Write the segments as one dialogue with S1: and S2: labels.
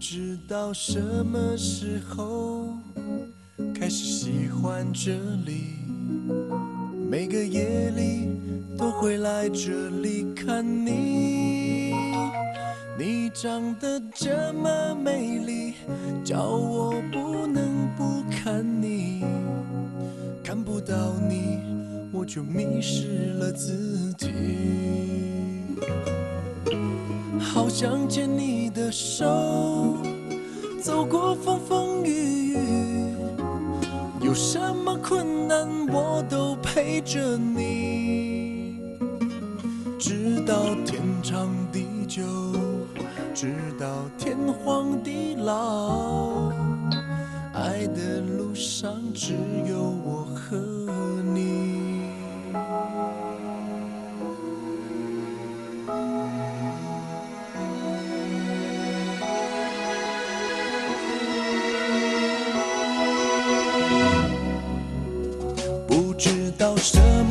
S1: 不知道什么时候开始喜欢这里，每个夜里都会来这里看你。你长得这么美丽，叫我不能不看你。看不到你，我就迷失了自己。好想牵你的手，走过风风雨雨，有什么困难我都陪着你，直到天长地久，直到天荒地老，爱的路上只有我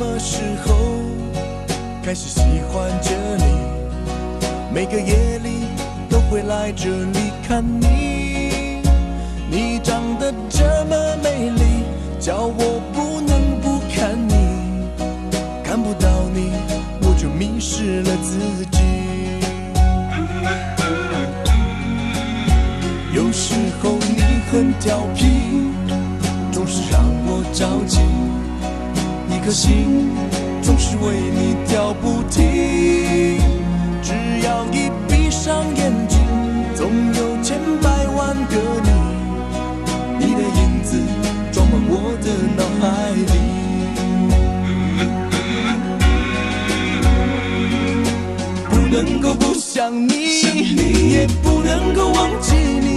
S1: 么时候开始喜欢这里，每个夜里都会来这里看你。你长得这么美丽，叫我不能不看你。看不到你，我就迷失了自己。有时候你很调皮，总是让我着急。一颗心总是为你跳不停，只要一闭上眼睛，总有千百万个你，你的影子装满我的脑海里。不能够不想你，也不能够忘记你，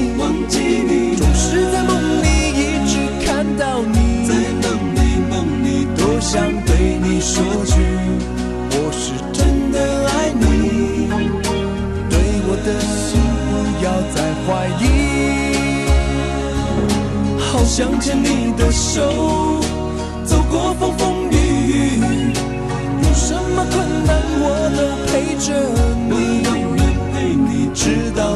S1: 想牵你的手，走过风风雨雨。有什么困难我都陪着你，陪你，直到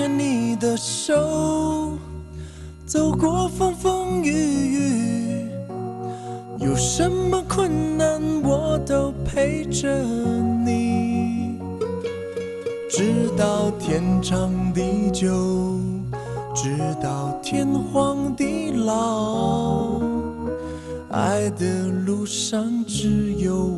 S1: 牵你的手，走过风风雨雨，有什么困难我都陪着你，直到天长地久，直到天荒地老，爱的路上只有。